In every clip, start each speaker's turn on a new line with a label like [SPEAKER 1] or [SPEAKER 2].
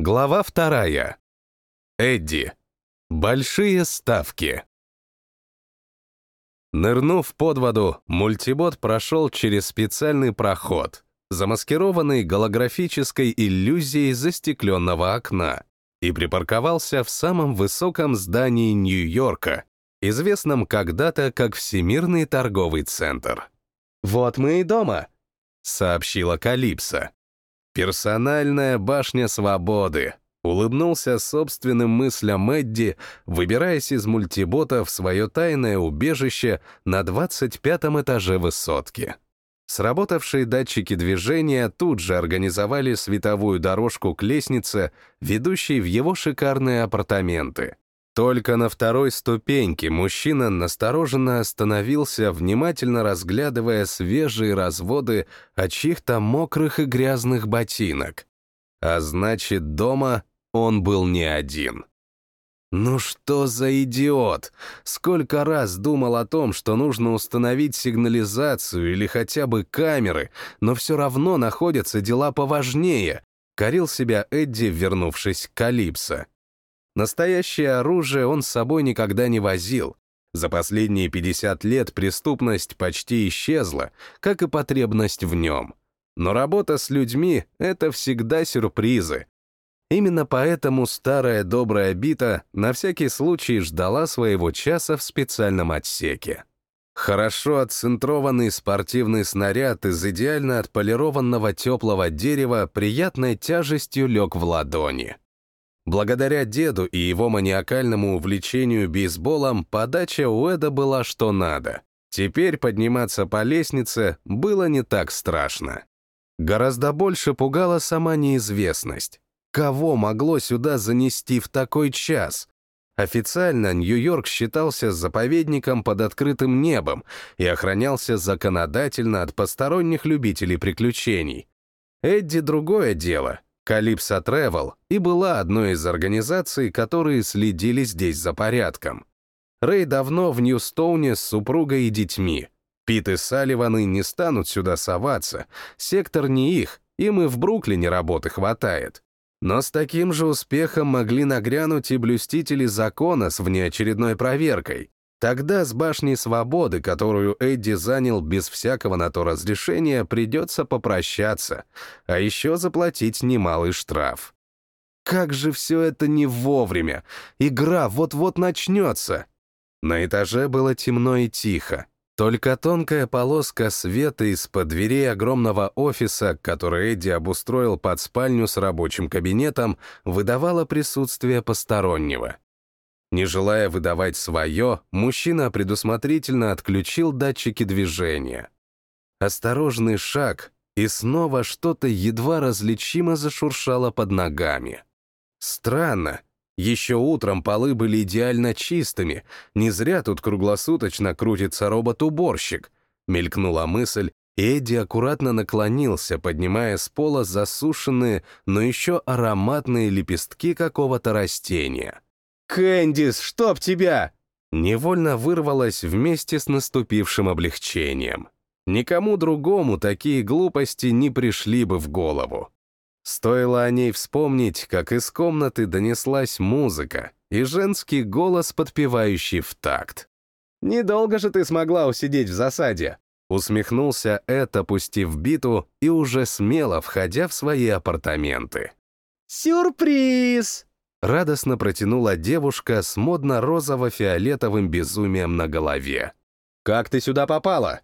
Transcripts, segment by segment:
[SPEAKER 1] Глава вторая. Эдди. Большие ставки. Нырнув под воду, мультибот прошел через специальный проход, замаскированный голографической иллюзией застекленного окна, и припарковался в самом высоком здании Нью-Йорка, известном когда-то как Всемирный торговый центр. «Вот мы и дома», — сообщила Калипсо. «Персональная башня свободы», — улыбнулся собственным мыслям Эдди, выбираясь из мультибота в свое тайное убежище на 25 этаже высотки. Сработавшие датчики движения тут же организовали световую дорожку к лестнице, ведущей в его шикарные апартаменты. Только на второй ступеньке мужчина настороженно остановился, внимательно разглядывая свежие разводы от чьих-то мокрых и грязных ботинок. А значит, дома он был не один. Ну что за идиот? Сколько раз думал о том, что нужно установить сигнализацию или хотя бы камеры, но все равно находятся дела поважнее, корил себя Эдди, вернувшись к Калипсо. Настоящее оружие он с собой никогда не возил. За последние 50 лет преступность почти исчезла, как и потребность в нем. Но работа с людьми — это всегда сюрпризы. Именно поэтому старая добрая бита на всякий случай ждала своего часа в специальном отсеке. Хорошо отцентрованный спортивный снаряд из идеально отполированного теплого дерева приятной тяжестью лег в ладони. Благодаря деду и его маниакальному увлечению бейсболом подача у Эда была что надо. Теперь подниматься по лестнице было не так страшно. Гораздо больше пугала сама неизвестность. Кого могло сюда занести в такой час? Официально Нью-Йорк считался заповедником под открытым небом и охранялся законодательно от посторонних любителей приключений. Эдди другое дело — Калипсо Travel и была одной из организаций, которые следили здесь за порядком. Рэй давно в Ньюстоуне с супругой и детьми. Пит и Салливаны не станут сюда соваться, сектор не их, им и в Бруклине работы хватает. Но с таким же успехом могли нагрянуть и блюстители закона с внеочередной проверкой. Тогда с башней свободы, которую Эдди занял без всякого на то разрешения, придется попрощаться, а еще заплатить немалый штраф. Как же все это не вовремя! Игра вот-вот начнется! На этаже было темно и тихо. Только тонкая полоска света из-под дверей огромного офиса, который Эдди обустроил под спальню с рабочим кабинетом, выдавала присутствие постороннего. Не желая выдавать свое, мужчина предусмотрительно отключил датчики движения. Осторожный шаг, и снова что-то едва различимо зашуршало под ногами. Странно. Еще утром полы были идеально чистыми, не зря тут круглосуточно крутится робот-уборщик. Мелькнула мысль, и Эдди аккуратно наклонился, поднимая с пола засушенные, но еще ароматные лепестки какого-то растения. «Кэндис, чтоб тебя!» Невольно вырвалась вместе с наступившим облегчением. Никому другому такие глупости не пришли бы в голову. Стоило о ней вспомнить, как из комнаты донеслась музыка и женский голос, подпевающий в такт. «Недолго же ты смогла усидеть в засаде!» Усмехнулся Эд, опустив биту и уже смело входя в свои апартаменты. «Сюрприз!» Радостно протянула девушка с модно-розово-фиолетовым безумием на голове. «Как ты сюда попала?»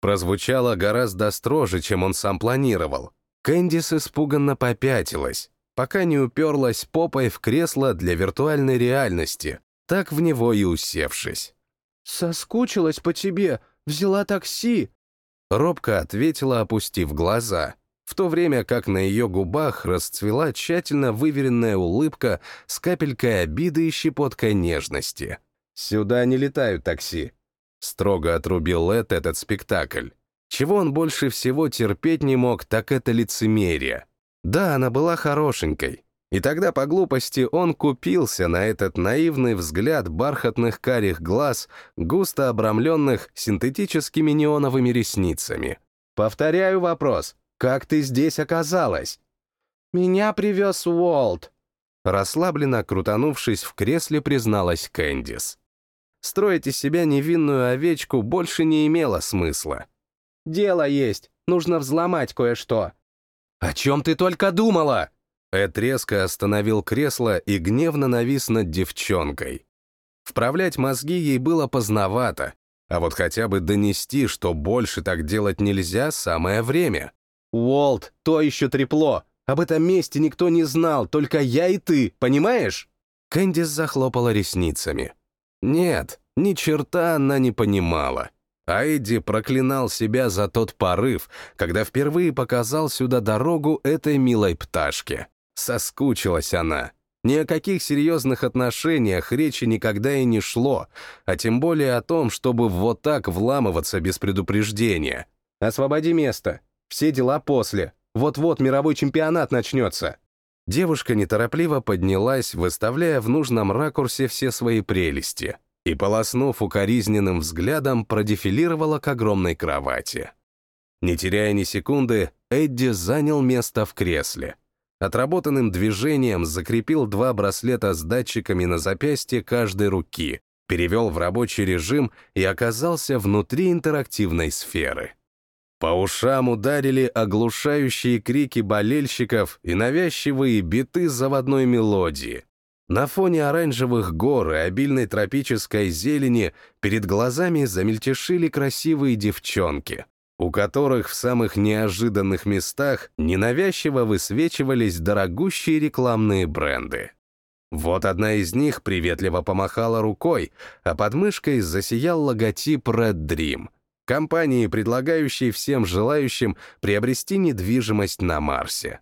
[SPEAKER 1] Прозвучало гораздо строже, чем он сам планировал. Кэндис испуганно попятилась, пока не уперлась попой в кресло для виртуальной реальности, так в него и усевшись. «Соскучилась по тебе, взяла такси», — робко ответила, опустив глаза в то время как на ее губах расцвела тщательно выверенная улыбка с капелькой обиды и щепоткой нежности. «Сюда не летают такси», — строго отрубил Эд этот спектакль. Чего он больше всего терпеть не мог, так это лицемерие. Да, она была хорошенькой, и тогда по глупости он купился на этот наивный взгляд бархатных карих глаз, густо обрамленных синтетическими неоновыми ресницами. «Повторяю вопрос. Как ты здесь оказалась?»
[SPEAKER 2] «Меня привез Уолт», —
[SPEAKER 1] расслабленно крутанувшись в кресле, призналась Кэндис. Строить из себя невинную овечку больше не имело смысла.
[SPEAKER 2] «Дело есть, нужно взломать кое-что».
[SPEAKER 1] «О чем ты только думала?» Эд резко остановил кресло и гневно навис над девчонкой. Вправлять мозги ей было поздновато, а вот хотя бы донести, что больше так делать нельзя, самое время.
[SPEAKER 2] «Уолт, то еще трепло. Об этом месте никто не знал, только я и ты, понимаешь?»
[SPEAKER 1] Кэндис захлопала ресницами. Нет, ни черта она не понимала. Айди проклинал себя за тот порыв, когда впервые показал сюда дорогу этой милой пташке. Соскучилась она. Ни о каких серьезных отношениях речи никогда и не шло, а тем более о том, чтобы вот так вламываться без предупреждения.
[SPEAKER 2] «Освободи место. Все дела после. Вот-вот мировой чемпионат начнется».
[SPEAKER 1] Девушка неторопливо поднялась, выставляя в нужном ракурсе все свои прелести, и, полоснув укоризненным взглядом, продефилировала к огромной кровати. Не теряя ни секунды, Эдди занял место в кресле — Отработанным движением закрепил два браслета с датчиками на запястье каждой руки, перевел в рабочий режим и оказался внутри интерактивной сферы. По ушам ударили оглушающие крики болельщиков и навязчивые биты заводной мелодии. На фоне оранжевых гор и обильной тропической зелени перед глазами замельтешили красивые девчонки у которых в самых неожиданных местах ненавязчиво высвечивались дорогущие рекламные бренды. Вот одна из них приветливо помахала рукой, а под мышкой засиял логотип Red Dream, компании, предлагающей всем желающим приобрести недвижимость на Марсе.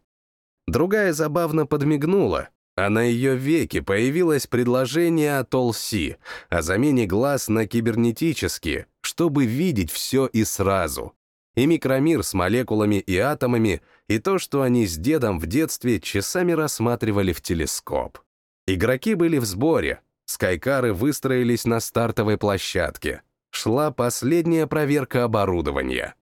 [SPEAKER 1] Другая забавно подмигнула, а на ее веке появилось предложение от Олси о замене глаз на кибернетические, чтобы видеть все и сразу, и микромир с молекулами и атомами, и то, что они с дедом в детстве часами рассматривали в телескоп. Игроки были в сборе, скайкары выстроились на стартовой площадке. Шла последняя проверка оборудования.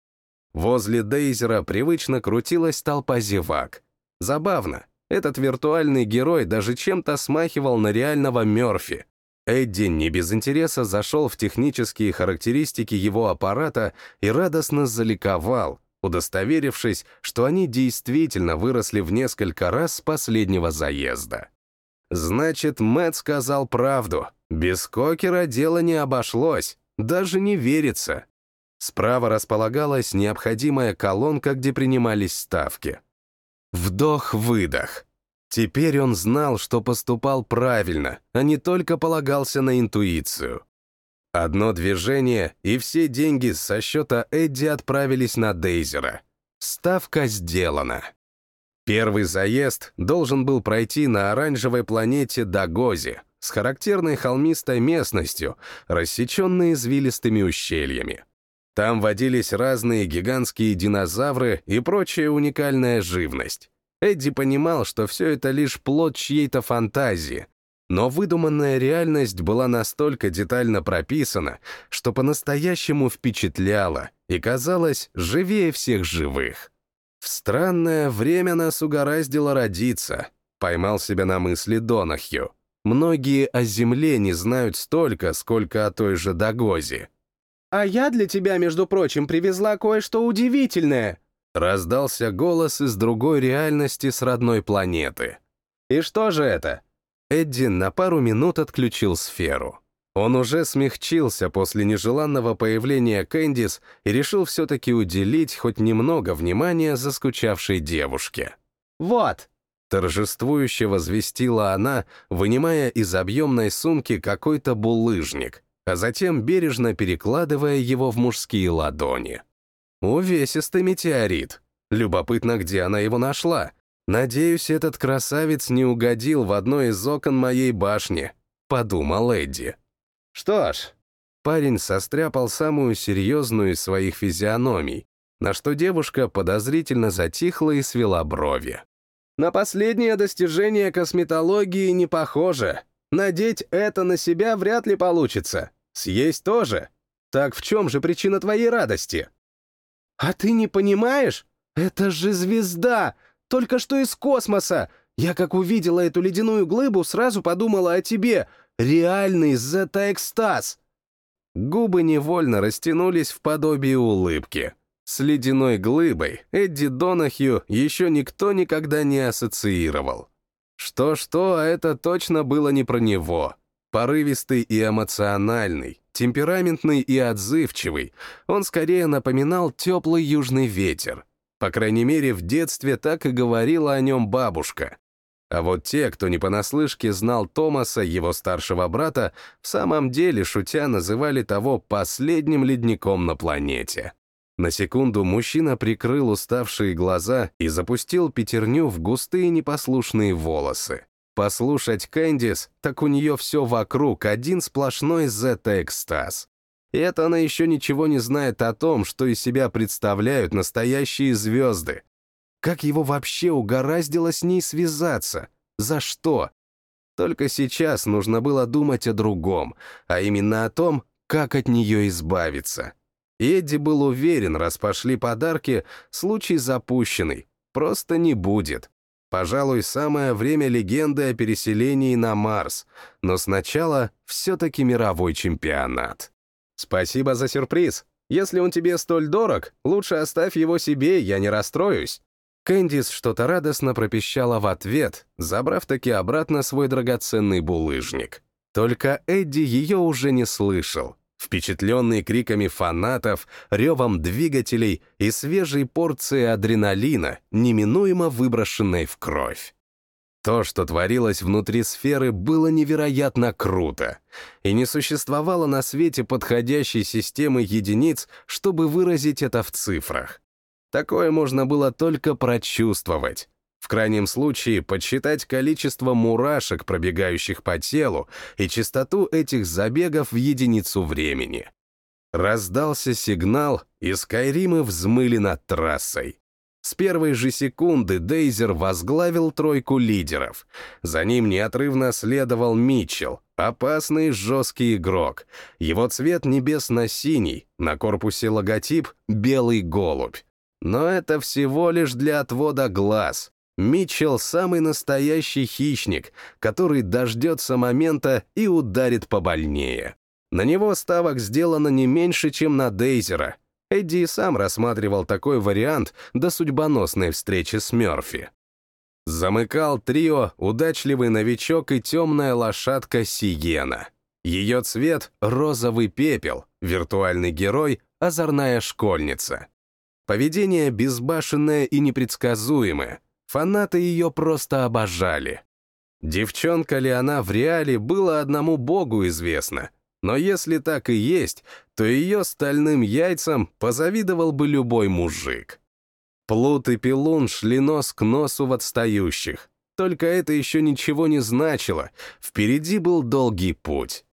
[SPEAKER 1] Возле Дейзера привычно крутилась толпа зевак. Забавно, этот виртуальный герой даже чем-то смахивал на реального Мёрфи, Эдди не без интереса зашел в технические характеристики его аппарата и радостно заликовал, удостоверившись, что они действительно выросли в несколько раз с последнего заезда. Значит, Мэтт сказал правду. Без Кокера дело не обошлось, даже не верится. Справа располагалась необходимая колонка, где принимались ставки. Вдох-выдох. Теперь он знал, что поступал правильно, а не только полагался на интуицию. Одно движение, и все деньги со счета Эдди отправились на Дейзера. Ставка сделана. Первый заезд должен был пройти на оранжевой планете Дагози с характерной холмистой местностью, рассеченной извилистыми ущельями. Там водились разные гигантские динозавры и прочая уникальная живность. Эдди понимал, что все это лишь плод чьей-то фантазии, но выдуманная реальность была настолько детально прописана, что по-настоящему впечатляла и казалась живее всех живых. В странное время нас угораздило родиться, поймал себя на мысли Донахью. Многие о Земле не знают столько, сколько о той же Дагозе.
[SPEAKER 2] «А я для тебя, между прочим, привезла кое-что удивительное»,
[SPEAKER 1] Раздался голос из другой реальности с родной планеты.
[SPEAKER 2] «И что же это?»
[SPEAKER 1] Эдди на пару минут отключил сферу. Он уже смягчился после нежеланного появления Кэндис и решил все-таки уделить хоть немного внимания заскучавшей девушке.
[SPEAKER 2] «Вот!»
[SPEAKER 1] — торжествующе возвестила она, вынимая из объемной сумки какой-то булыжник, а затем бережно перекладывая его в мужские ладони. Увесистый метеорит. Любопытно, где она его нашла. Надеюсь, этот красавец не угодил в одно из окон моей башни, подумал Эдди.
[SPEAKER 2] Что ж,
[SPEAKER 1] парень состряпал самую серьезную из своих физиономий, на что девушка подозрительно затихла и свела брови.
[SPEAKER 2] На последнее достижение косметологии не похоже. Надеть это на себя вряд ли получится. Съесть тоже. Так в чем же причина твоей радости? «А ты не понимаешь? Это же звезда! Только что из космоса! Я как увидела эту ледяную глыбу, сразу подумала о тебе. Реальный зета-экстаз!»
[SPEAKER 1] Губы невольно растянулись в подобие улыбки. С ледяной глыбой Эдди Донахью еще никто никогда не ассоциировал. Что-что, а это точно было не про него. Порывистый и эмоциональный, темпераментный и отзывчивый, он скорее напоминал теплый южный ветер. По крайней мере, в детстве так и говорила о нем бабушка. А вот те, кто не понаслышке знал Томаса, его старшего брата, в самом деле, шутя, называли того последним ледником на планете. На секунду мужчина прикрыл уставшие глаза и запустил пятерню в густые непослушные волосы. Послушать Кэндис, так у нее все вокруг, один сплошной зета-экстаз. И это она еще ничего не знает о том, что из себя представляют настоящие звезды. Как его вообще угораздило с ней связаться? За что? Только сейчас нужно было думать о другом, а именно о том, как от нее избавиться. Эдди был уверен, раз пошли подарки, случай запущенный, просто не будет. Пожалуй, самое время легенды о переселении на Марс, но сначала все-таки мировой чемпионат.
[SPEAKER 2] Спасибо за сюрприз. Если он тебе столь дорог, лучше оставь его себе, я не расстроюсь.
[SPEAKER 1] Кэндис что-то радостно пропищала в ответ, забрав таки обратно свой драгоценный булыжник. Только Эдди ее уже не слышал впечатленный криками фанатов, ревом двигателей и свежей порцией адреналина, неминуемо выброшенной в кровь. То, что творилось внутри сферы, было невероятно круто, и не существовало на свете подходящей системы единиц, чтобы выразить это в цифрах. Такое можно было только прочувствовать, в крайнем случае, подсчитать количество мурашек, пробегающих по телу, и частоту этих забегов в единицу времени. Раздался сигнал, и Скайримы взмыли над трассой. С первой же секунды Дейзер возглавил тройку лидеров. За ним неотрывно следовал Митчелл, опасный жесткий игрок. Его цвет небесно-синий, на корпусе логотип «Белый голубь». Но это всего лишь для отвода глаз. Митчелл — самый настоящий хищник, который дождется момента и ударит побольнее. На него ставок сделано не меньше, чем на Дейзера. Эдди сам рассматривал такой вариант до судьбоносной встречи с Мёрфи. Замыкал трио удачливый новичок и темная лошадка Сиена. Ее цвет — розовый пепел, виртуальный герой — озорная школьница. Поведение безбашенное и непредсказуемое — Фанаты ее просто обожали. Девчонка ли она в реале, было одному богу известно. Но если так и есть, то ее стальным яйцам позавидовал бы любой мужик. Плут и Пилун шли нос к носу в отстающих. Только это еще ничего не значило, впереди был долгий путь.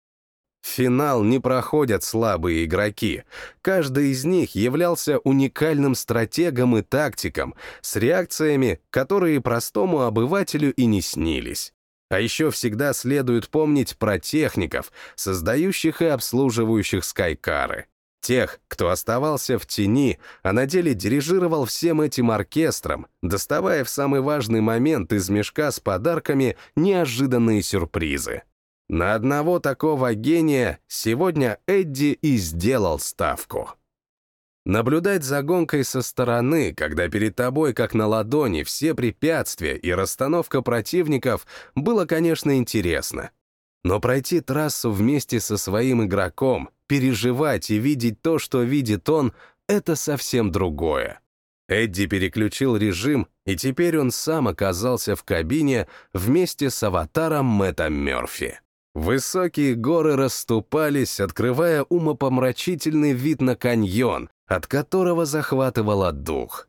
[SPEAKER 1] Финал не проходят слабые игроки. Каждый из них являлся уникальным стратегом и тактиком с реакциями, которые простому обывателю и не снились. А еще всегда следует помнить про техников, создающих и обслуживающих скайкары. Тех, кто оставался в тени, а на деле дирижировал всем этим оркестром, доставая в самый важный момент из мешка с подарками неожиданные сюрпризы. На одного такого гения сегодня Эдди и сделал ставку. Наблюдать за гонкой со стороны, когда перед тобой, как на ладони, все препятствия и расстановка противников, было, конечно, интересно. Но пройти трассу вместе со своим игроком, переживать и видеть то, что видит он, это совсем другое. Эдди переключил режим, и теперь он сам оказался в кабине вместе с аватаром Мэтта Мёрфи. Высокие горы расступались, открывая умопомрачительный вид на каньон, от которого захватывало дух.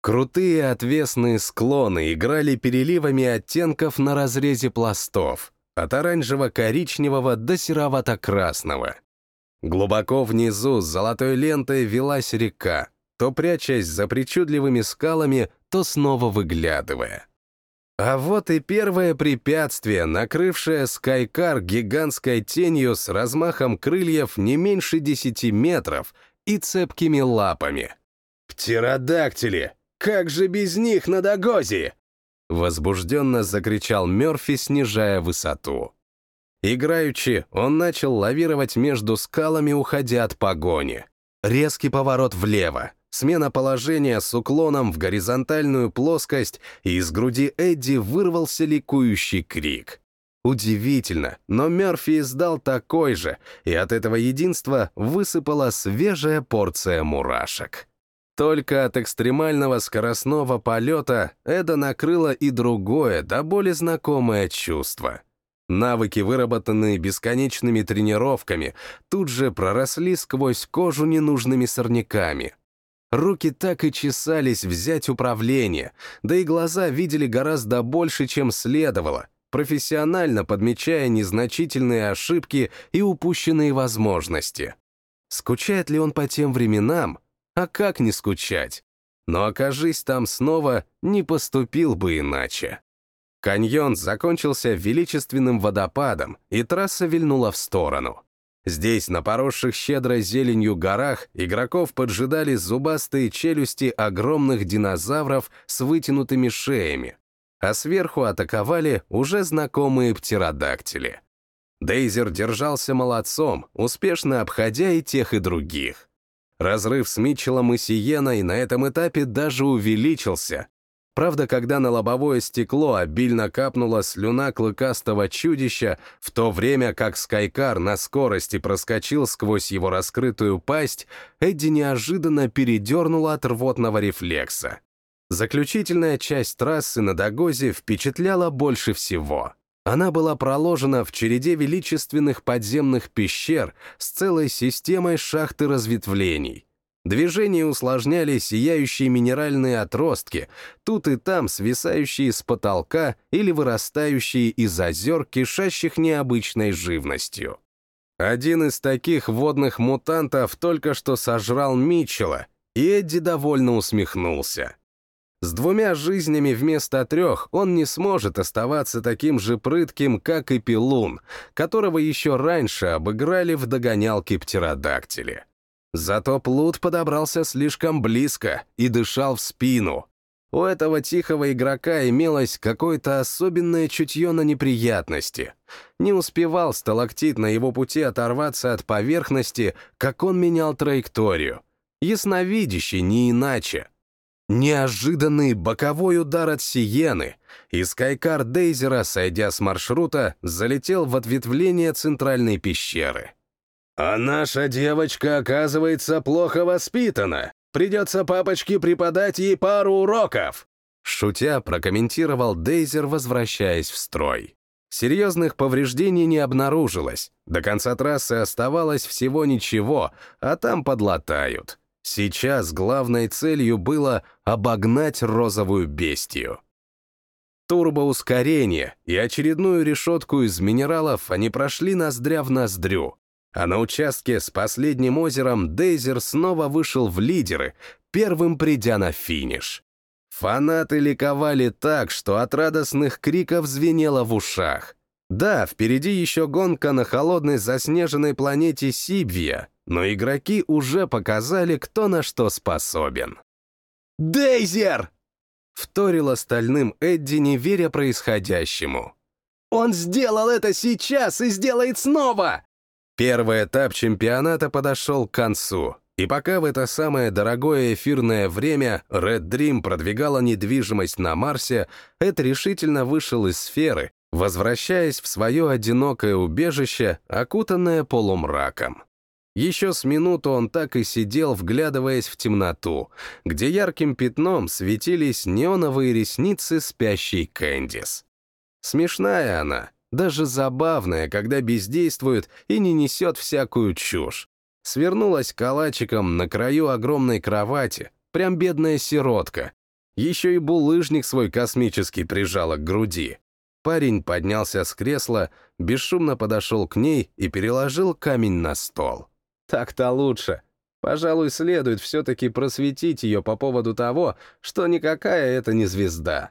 [SPEAKER 1] Крутые отвесные склоны играли переливами оттенков на разрезе пластов, от оранжево-коричневого до серовато-красного. Глубоко внизу с золотой лентой велась река, то прячась за причудливыми скалами, то снова выглядывая. А вот и первое препятствие, накрывшее Скайкар гигантской тенью с размахом крыльев не меньше десяти метров и цепкими лапами.
[SPEAKER 2] «Птеродактили! Как же без них на Дагозе?»
[SPEAKER 1] Возбужденно закричал Мерфи, снижая высоту. Играючи, он начал лавировать между скалами, уходя от погони. Резкий поворот влево, смена положения с уклоном в горизонтальную плоскость, и из груди Эдди вырвался ликующий крик. Удивительно, но Мерфи издал такой же, и от этого единства высыпала свежая порция мурашек. Только от экстремального скоростного полета Эда накрыло и другое, да более знакомое чувство. Навыки, выработанные бесконечными тренировками, тут же проросли сквозь кожу ненужными сорняками. Руки так и чесались взять управление, да и глаза видели гораздо больше, чем следовало, профессионально подмечая незначительные ошибки и упущенные возможности. Скучает ли он по тем временам? А как не скучать? Но окажись там снова, не поступил бы иначе. Каньон закончился величественным водопадом, и трасса вильнула в сторону. Здесь, на поросших щедрой зеленью горах, игроков поджидали зубастые челюсти огромных динозавров с вытянутыми шеями, а сверху атаковали уже знакомые птеродактили. Дейзер держался молодцом, успешно обходя и тех, и других. Разрыв с Митчеллом и Сиеной на этом этапе даже увеличился. Правда, когда на лобовое стекло обильно капнула слюна клыкастого чудища, в то время как Скайкар на скорости проскочил сквозь его раскрытую пасть, Эдди неожиданно передернула от рвотного рефлекса. Заключительная часть трассы на Дагозе впечатляла больше всего. Она была проложена в череде величественных подземных пещер с целой системой шахты разветвлений. Движение усложняли сияющие минеральные отростки, тут и там свисающие с потолка или вырастающие из озер, кишащих необычной живностью. Один из таких водных мутантов только что сожрал Митчелла, и Эдди довольно усмехнулся. С двумя жизнями вместо трех он не сможет оставаться таким же прытким, как и Пилун, которого еще раньше обыграли в догонялке птеродактили. Зато Плут подобрался слишком близко и дышал в спину. У этого тихого игрока имелось какое-то особенное чутье на неприятности. Не успевал сталактит на его пути оторваться от поверхности, как он менял траекторию. Ясновидящий не иначе — Неожиданный боковой удар от Сиены, и Скайкар Дейзера, сойдя с маршрута, залетел в ответвление центральной пещеры. «А наша девочка, оказывается, плохо воспитана. Придется папочке преподать ей пару уроков!» Шутя прокомментировал Дейзер, возвращаясь в строй. Серьезных повреждений не обнаружилось. До конца трассы оставалось всего ничего, а там подлатают. Сейчас главной целью было обогнать розовую бестию. Турбоускорение и очередную решетку из минералов они прошли ноздря в ноздрю, а на участке с последним озером Дейзер снова вышел в лидеры, первым придя на финиш. Фанаты ликовали так, что от радостных криков звенело в ушах. Да, впереди еще гонка на холодной заснеженной планете Сибвия, но игроки уже показали, кто на что способен.
[SPEAKER 2] «Дейзер!»
[SPEAKER 1] — вторил остальным Эдди, не веря происходящему.
[SPEAKER 2] «Он сделал это сейчас и сделает снова!»
[SPEAKER 1] Первый этап чемпионата подошел к концу, и пока в это самое дорогое эфирное время Red Dream продвигала недвижимость на Марсе, Эд решительно вышел из сферы, возвращаясь в свое одинокое убежище, окутанное полумраком. Еще с минуту он так и сидел, вглядываясь в темноту, где ярким пятном светились неоновые ресницы спящей Кэндис. Смешная она, даже забавная, когда бездействует и не несет всякую чушь. Свернулась калачиком на краю огромной кровати, прям бедная сиротка. Еще и булыжник свой космический прижала к груди. Парень поднялся с кресла, бесшумно подошел к ней и переложил камень на стол.
[SPEAKER 2] Так-то лучше. Пожалуй, следует все-таки просветить ее по поводу того, что никакая это не звезда.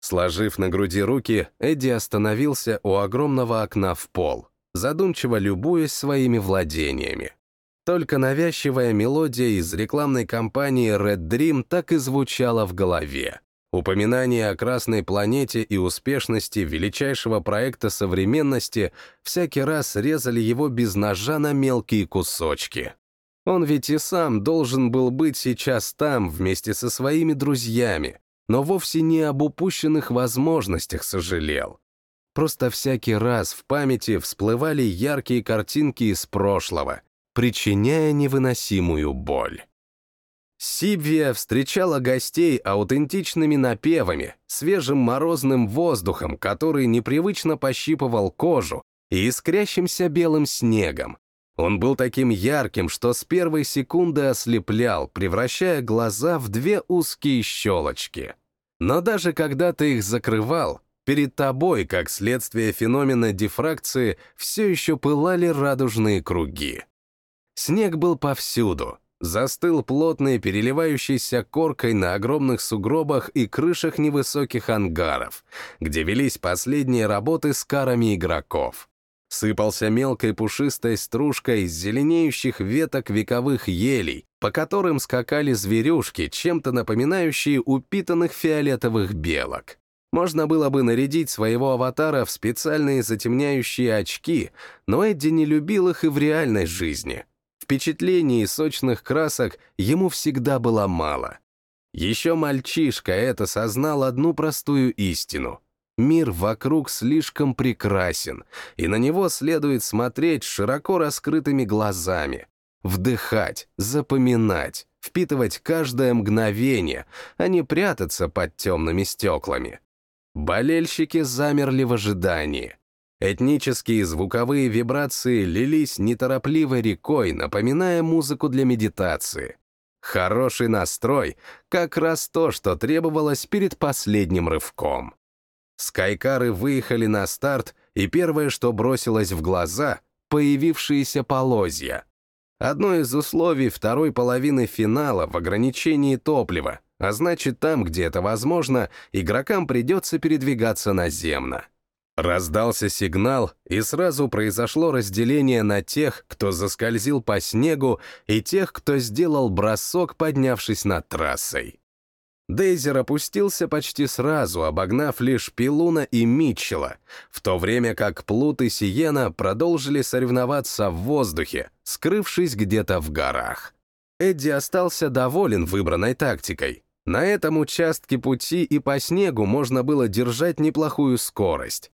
[SPEAKER 1] Сложив на груди руки, Эдди остановился у огромного окна в пол, задумчиво любуясь своими владениями.
[SPEAKER 2] Только навязчивая мелодия из рекламной кампании Red Dream так и звучала в голове. Упоминания о Красной планете и успешности величайшего проекта современности всякий раз резали его без ножа на мелкие кусочки. Он ведь и сам должен был быть сейчас там вместе со своими друзьями, но вовсе не об упущенных возможностях сожалел. Просто всякий раз в памяти всплывали яркие картинки из прошлого, причиняя невыносимую боль. Сибвия встречала гостей аутентичными напевами, свежим морозным воздухом, который непривычно пощипывал кожу, и искрящимся белым снегом. Он был таким ярким, что с первой секунды ослеплял, превращая глаза в две узкие щелочки. Но даже когда ты их закрывал, перед тобой, как следствие феномена дифракции, все еще пылали радужные круги. Снег был повсюду, застыл плотной переливающейся коркой на огромных сугробах и крышах невысоких ангаров, где велись последние работы с карами игроков. Сыпался мелкой пушистой стружкой из зеленеющих веток вековых елей, по которым скакали зверюшки, чем-то напоминающие упитанных фиолетовых белок. Можно было бы нарядить своего аватара в специальные затемняющие очки, но Эдди не любил их и в реальной жизни, Впечатлений и сочных красок ему всегда было мало. Еще мальчишка это сознал одну простую истину. Мир вокруг слишком прекрасен, и на него следует смотреть широко раскрытыми глазами, вдыхать, запоминать, впитывать каждое мгновение, а не прятаться под темными стеклами. Болельщики замерли в ожидании. Этнические звуковые вибрации лились неторопливой рекой, напоминая музыку для медитации. Хороший настрой — как раз то, что требовалось перед последним рывком. Скайкары выехали на старт, и первое, что бросилось в глаза — появившиеся полозья. Одно из условий второй половины финала в ограничении топлива, а значит, там, где это возможно, игрокам придется передвигаться наземно. Раздался сигнал, и сразу произошло разделение на тех, кто заскользил по снегу, и тех, кто сделал бросок, поднявшись над трассой. Дейзер опустился почти сразу, обогнав лишь Пилуна и Митчелла, в то время как Плут и Сиена продолжили соревноваться в воздухе, скрывшись где-то в горах. Эдди остался доволен выбранной тактикой. На этом участке пути и по снегу можно было держать неплохую скорость.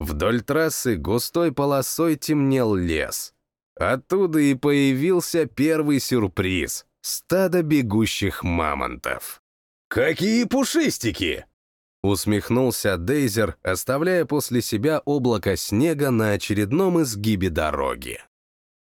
[SPEAKER 2] Вдоль трассы густой полосой темнел лес. Оттуда и появился первый сюрприз — стадо бегущих мамонтов.
[SPEAKER 3] «Какие пушистики!»
[SPEAKER 2] Усмехнулся Дейзер, оставляя после себя облако снега на очередном изгибе дороги.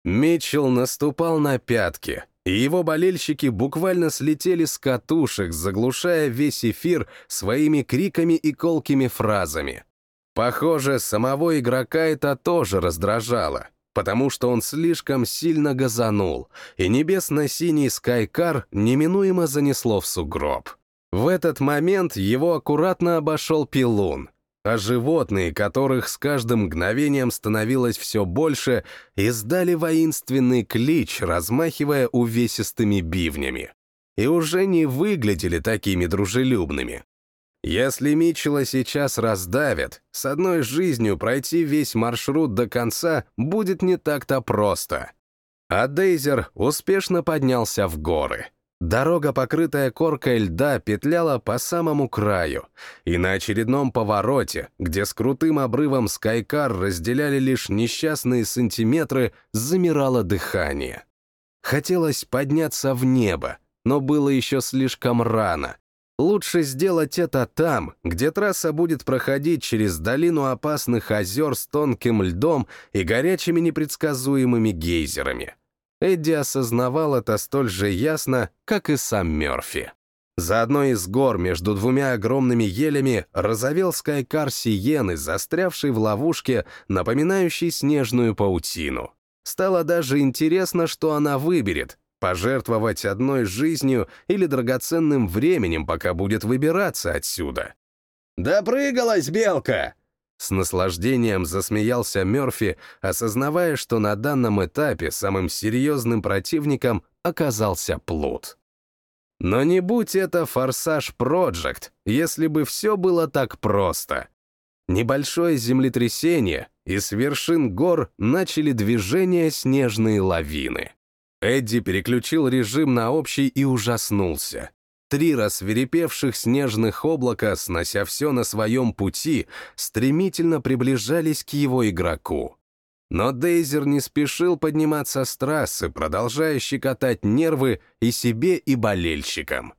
[SPEAKER 2] Митчелл наступал на пятки, и его болельщики буквально слетели с катушек, заглушая весь эфир своими криками и колкими фразами. Похоже, самого игрока это тоже раздражало, потому что он слишком сильно газанул, и небесно-синий скайкар неминуемо занесло в сугроб. В этот момент его аккуратно обошел пилун, а животные, которых с каждым мгновением становилось все больше, издали воинственный клич, размахивая увесистыми бивнями. И уже не выглядели такими дружелюбными. Если Митчелла сейчас раздавят, с одной жизнью пройти весь маршрут до конца будет не так-то просто. А Дейзер успешно поднялся в горы. Дорога, покрытая коркой льда, петляла по самому краю, и на очередном повороте, где с крутым обрывом Скайкар разделяли лишь несчастные сантиметры, замирало дыхание. Хотелось подняться в небо, но было еще слишком рано, Лучше сделать это там, где трасса будет проходить через долину опасных озер с тонким льдом и горячими непредсказуемыми гейзерами. Эдди осознавал это столь же ясно, как и сам Мёрфи. За одной из гор между двумя огромными елями разовел скайкар Сиены, застрявший в ловушке, напоминающей снежную паутину. Стало даже интересно, что она выберет, Пожертвовать одной жизнью или драгоценным временем, пока будет выбираться отсюда.
[SPEAKER 3] «Допрыгалась, белка!»
[SPEAKER 2] С наслаждением засмеялся Мёрфи, осознавая, что на данном этапе самым серьезным противником оказался Плут. Но не будь это «Форсаж Проджект», если бы все было так просто. Небольшое землетрясение, и с вершин гор начали движение снежные лавины. Эдди переключил режим на общий и ужаснулся. Три рассверепевших снежных облака, снося все на своем пути, стремительно приближались к его игроку. Но Дейзер не спешил подниматься с трассы, продолжая щекотать нервы и себе, и болельщикам.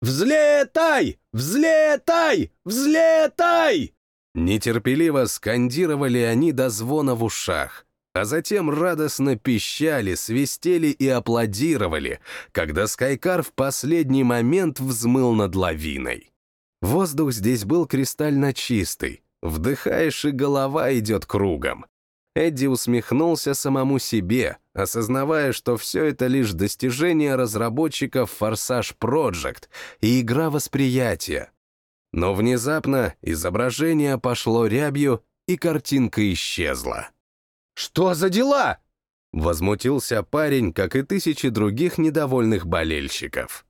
[SPEAKER 3] «Взлетай! Взлетай! Взлетай!»
[SPEAKER 2] Нетерпеливо скандировали они до звона в ушах, а затем радостно пищали, свистели и аплодировали, когда Скайкар в последний момент взмыл над лавиной. Воздух здесь был кристально чистый, вдыхаешь и голова идет кругом. Эдди усмехнулся самому себе, осознавая, что все это лишь достижение разработчиков Форсаж Project и игра восприятия. Но внезапно изображение пошло рябью, и картинка исчезла.
[SPEAKER 3] «Что за дела?»
[SPEAKER 2] Возмутился парень, как и тысячи других недовольных болельщиков.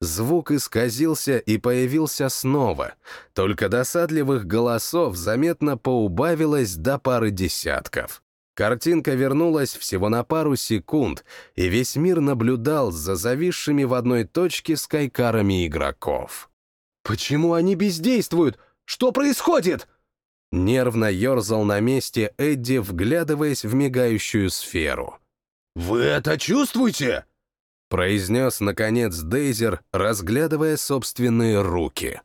[SPEAKER 2] Звук исказился и появился снова, только досадливых голосов заметно поубавилось до пары десятков. Картинка вернулась всего на пару секунд, и весь мир наблюдал за зависшими в одной точке скайкарами игроков.
[SPEAKER 3] «Почему они бездействуют? Что происходит?»
[SPEAKER 2] Нервно ерзал на месте Эдди, вглядываясь в мигающую сферу.
[SPEAKER 3] «Вы это чувствуете?»
[SPEAKER 2] произнес, наконец, Дейзер, разглядывая собственные руки.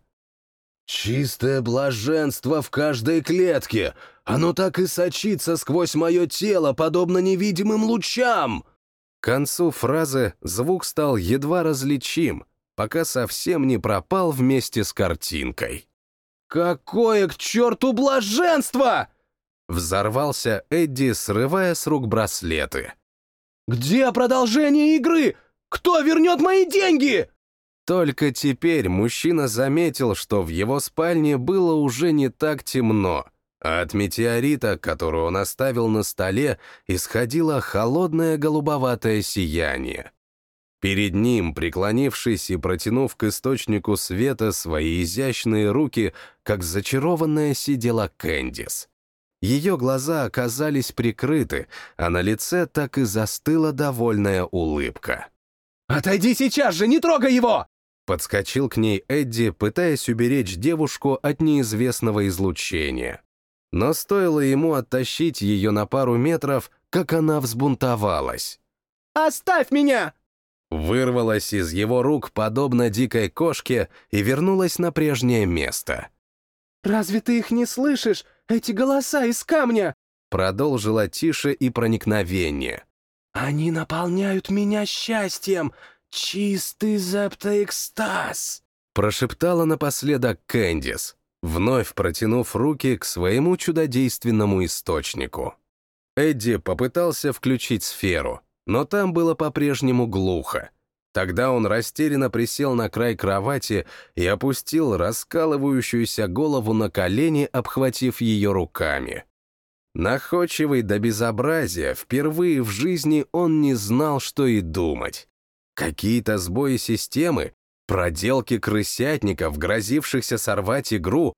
[SPEAKER 3] «Чистое блаженство в каждой клетке! Оно так и сочится сквозь мое тело, подобно невидимым лучам!»
[SPEAKER 2] К концу фразы звук стал едва различим, пока совсем не пропал вместе с картинкой.
[SPEAKER 3] «Какое к черту блаженство!»
[SPEAKER 2] Взорвался Эдди, срывая с рук браслеты.
[SPEAKER 3] «Где продолжение игры? Кто вернет мои деньги?»
[SPEAKER 2] Только теперь мужчина заметил, что в его спальне было уже не так темно, а от метеорита, который он оставил на столе, исходило холодное голубоватое сияние. Перед ним, преклонившись и протянув к источнику света свои изящные руки, как зачарованная сидела Кэндис. Ее глаза оказались прикрыты, а на лице так и застыла довольная улыбка.
[SPEAKER 3] «Отойди сейчас же, не трогай его!»
[SPEAKER 2] Подскочил к ней Эдди, пытаясь уберечь девушку от неизвестного излучения. Но стоило ему оттащить ее на пару метров, как она взбунтовалась.
[SPEAKER 3] «Оставь меня!»
[SPEAKER 2] Вырвалась из его рук, подобно дикой кошке, и вернулась на прежнее место.
[SPEAKER 3] «Разве ты их не слышишь? Эти голоса из камня!»
[SPEAKER 2] Продолжила тише и проникновение.
[SPEAKER 3] «Они наполняют меня счастьем! Чистый зептоэкстаз!»
[SPEAKER 2] Прошептала напоследок Кэндис, вновь протянув руки к своему чудодейственному источнику. Эдди попытался включить сферу, но там было по-прежнему глухо. Тогда он растерянно присел на край кровати и опустил раскалывающуюся голову на колени, обхватив ее руками. Находчивый до безобразия, впервые в жизни он не знал, что и думать. Какие-то сбои системы, проделки крысятников, грозившихся сорвать игру,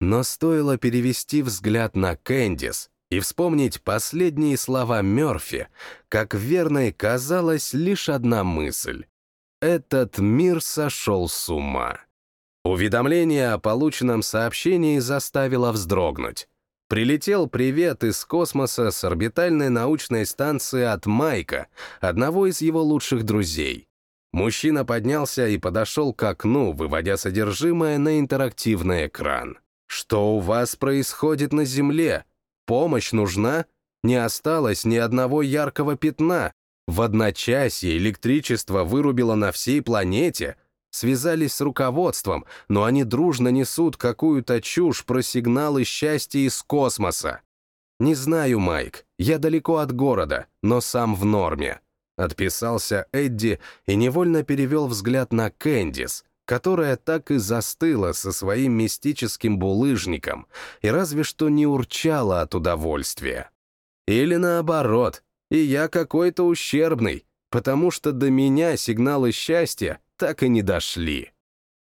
[SPEAKER 2] но стоило перевести взгляд на Кэндис, и вспомнить последние слова Мёрфи, как верной казалась лишь одна мысль. Этот мир сошел с ума. Уведомление о полученном сообщении заставило вздрогнуть. Прилетел привет из космоса с орбитальной научной станции от Майка, одного из его лучших друзей. Мужчина поднялся и подошел к окну, выводя содержимое на интерактивный экран. «Что у вас происходит на Земле?» Помощь нужна? Не осталось ни одного яркого пятна. В одночасье электричество вырубило на всей планете. Связались с руководством, но они дружно несут какую-то чушь про сигналы счастья из космоса. Не знаю, Майк, я далеко от города, но сам в норме. Отписался Эдди и невольно перевел взгляд на Кэндис, которая так и застыла со своим мистическим булыжником и разве что не урчала от удовольствия. Или наоборот, и я какой-то ущербный, потому что до меня сигналы счастья так и не дошли.